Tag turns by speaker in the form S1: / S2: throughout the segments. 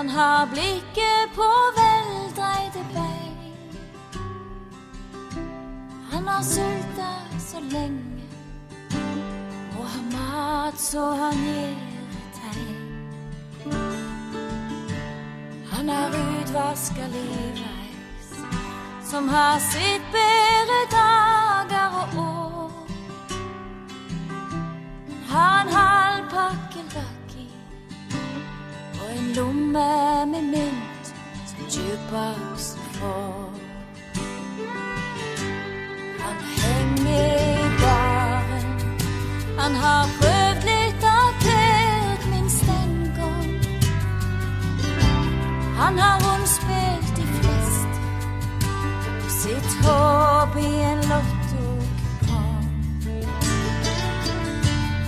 S1: Han har blikket på veldreide bein. Han har sulta så lenge og har mat så han gir tegn. Han har utvaska livreis som har sitt bedre dager og år. Han Har lomme med mynt som jukeboksen får. Han henger i baren, han har prøvd litt av hvert minst en gang. Han har rundspilt de fleste sitt håp i en lottokupong.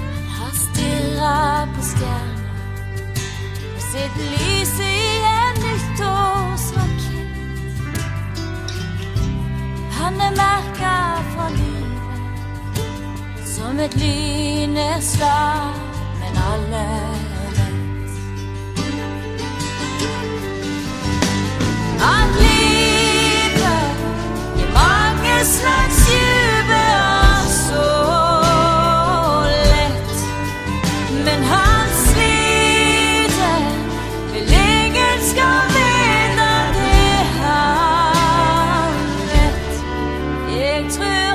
S1: Han har stirra på stjerner og lys lyset i en nyttårsrakett. Han er merka fra livet som et lyneslag, men alle 最脆。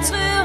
S1: between